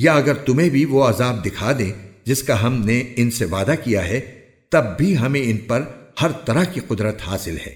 یا اگر تمہیں بھی وہ عذاب دکھا دیں جس کا ہم نے ان سے وعدہ کیا ہے، تب بھی ہمیں ان پر ہر طرح کی قدرت حاصل ہے۔